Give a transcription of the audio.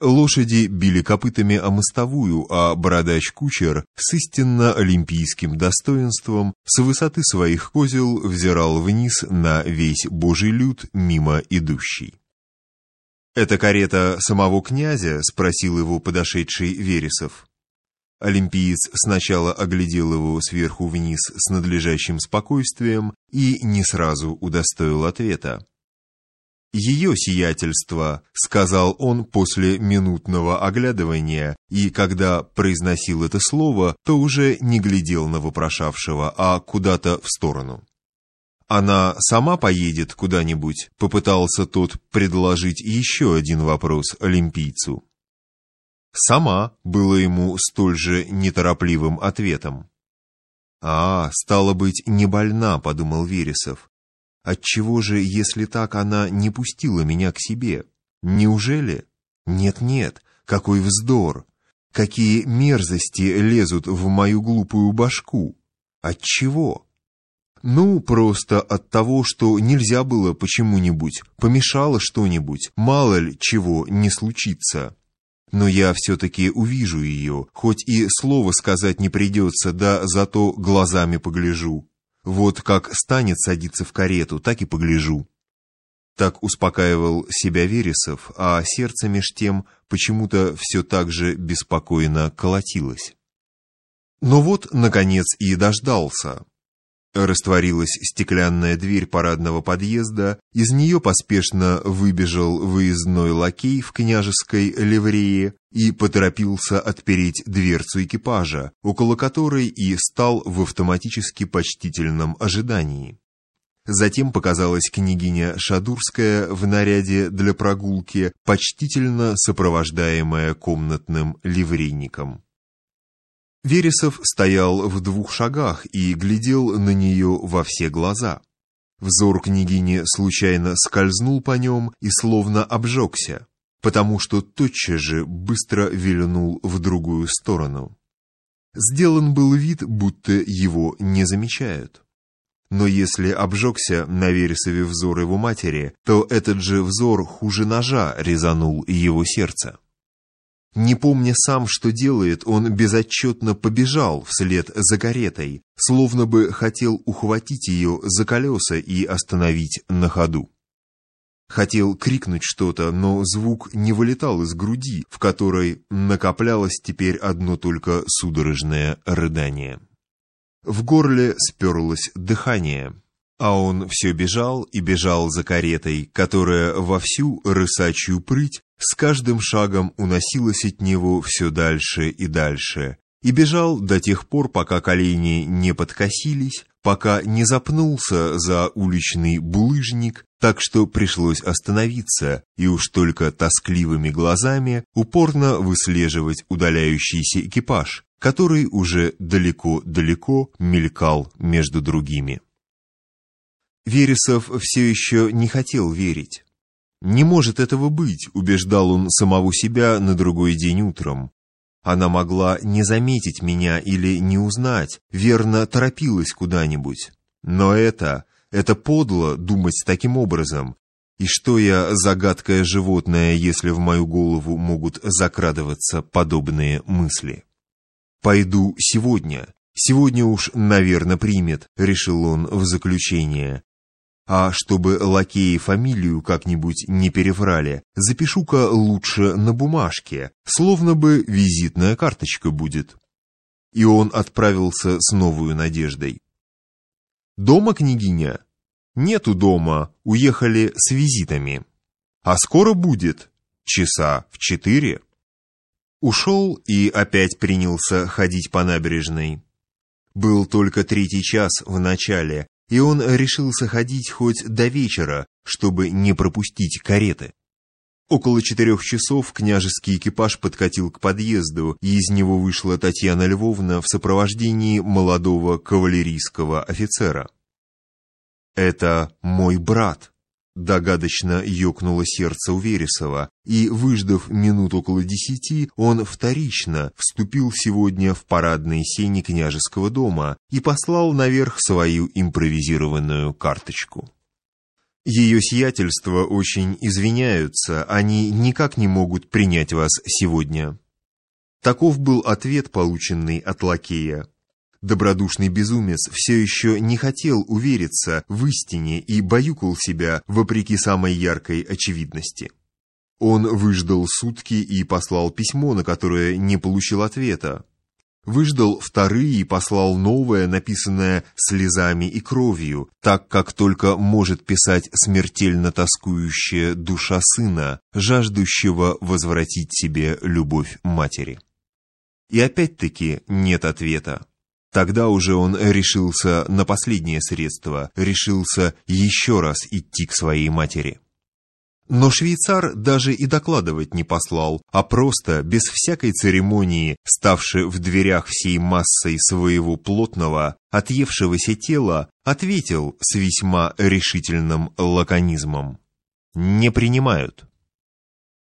Лошади били копытами о мостовую, а бородач-кучер с истинно олимпийским достоинством с высоты своих козел взирал вниз на весь божий люд мимо идущий. «Это карета самого князя?» — спросил его подошедший Вересов. Олимпиец сначала оглядел его сверху вниз с надлежащим спокойствием и не сразу удостоил ответа. «Ее сиятельство», — сказал он после минутного оглядывания, и когда произносил это слово, то уже не глядел на вопрошавшего, а куда-то в сторону. «Она сама поедет куда-нибудь?» — попытался тот предложить еще один вопрос олимпийцу. «Сама» было ему столь же неторопливым ответом. «А, стало быть, не больна», — подумал Вересов. Отчего же, если так, она не пустила меня к себе? Неужели? Нет-нет, какой вздор! Какие мерзости лезут в мою глупую башку! Отчего? Ну, просто от того, что нельзя было почему-нибудь, помешало что-нибудь, мало ли чего не случится. Но я все-таки увижу ее, хоть и слова сказать не придется, да зато глазами погляжу. Вот как станет садиться в карету, так и погляжу. Так успокаивал себя Вересов, а сердце меж тем почему-то все так же беспокойно колотилось. Но вот, наконец, и дождался. Растворилась стеклянная дверь парадного подъезда, из нее поспешно выбежал выездной лакей в княжеской ливрее и поторопился отпереть дверцу экипажа, около которой и стал в автоматически почтительном ожидании. Затем показалась княгиня Шадурская в наряде для прогулки, почтительно сопровождаемая комнатным ливрейником. Вересов стоял в двух шагах и глядел на нее во все глаза. Взор княгини случайно скользнул по нем и словно обжегся, потому что тотчас же быстро вильнул в другую сторону. Сделан был вид, будто его не замечают. Но если обжегся на Вересове взор его матери, то этот же взор хуже ножа резанул его сердце. Не помня сам, что делает, он безотчетно побежал вслед за каретой, словно бы хотел ухватить ее за колеса и остановить на ходу. Хотел крикнуть что-то, но звук не вылетал из груди, в которой накоплялось теперь одно только судорожное рыдание. В горле сперлось дыхание. А он все бежал и бежал за каретой, которая во всю рысачью прыть с каждым шагом уносилась от него все дальше и дальше, и бежал до тех пор, пока колени не подкосились, пока не запнулся за уличный булыжник, так что пришлось остановиться и уж только тоскливыми глазами упорно выслеживать удаляющийся экипаж, который уже далеко-далеко мелькал между другими. Вересов все еще не хотел верить. «Не может этого быть», — убеждал он самого себя на другой день утром. Она могла не заметить меня или не узнать, верно, торопилась куда-нибудь. Но это, это подло думать таким образом. И что я загадкое животное, если в мою голову могут закрадываться подобные мысли? «Пойду сегодня. Сегодня уж, наверное, примет», — решил он в заключение. А чтобы лакеи фамилию как-нибудь не переврали, запишу-ка лучше на бумажке, словно бы визитная карточка будет. И он отправился с новой надеждой. Дома княгиня? Нету дома, уехали с визитами. А скоро будет? Часа в четыре. Ушел и опять принялся ходить по набережной. Был только третий час в начале, и он решился ходить хоть до вечера, чтобы не пропустить кареты. Около четырех часов княжеский экипаж подкатил к подъезду, и из него вышла Татьяна Львовна в сопровождении молодого кавалерийского офицера. «Это мой брат», Догадочно ёкнуло сердце у Вересова, и, выждав минут около десяти, он вторично вступил сегодня в парадные сени княжеского дома и послал наверх свою импровизированную карточку. Ее сиятельство очень извиняются, они никак не могут принять вас сегодня. Таков был ответ, полученный от лакея. Добродушный безумец все еще не хотел увериться в истине и баюкал себя вопреки самой яркой очевидности. Он выждал сутки и послал письмо, на которое не получил ответа. Выждал вторые и послал новое, написанное слезами и кровью, так как только может писать смертельно тоскующая душа сына, жаждущего возвратить себе любовь матери. И опять-таки нет ответа. Тогда уже он решился на последнее средство, решился еще раз идти к своей матери. Но швейцар даже и докладывать не послал, а просто, без всякой церемонии, ставший в дверях всей массой своего плотного, отъевшегося тела, ответил с весьма решительным лаконизмом. «Не принимают».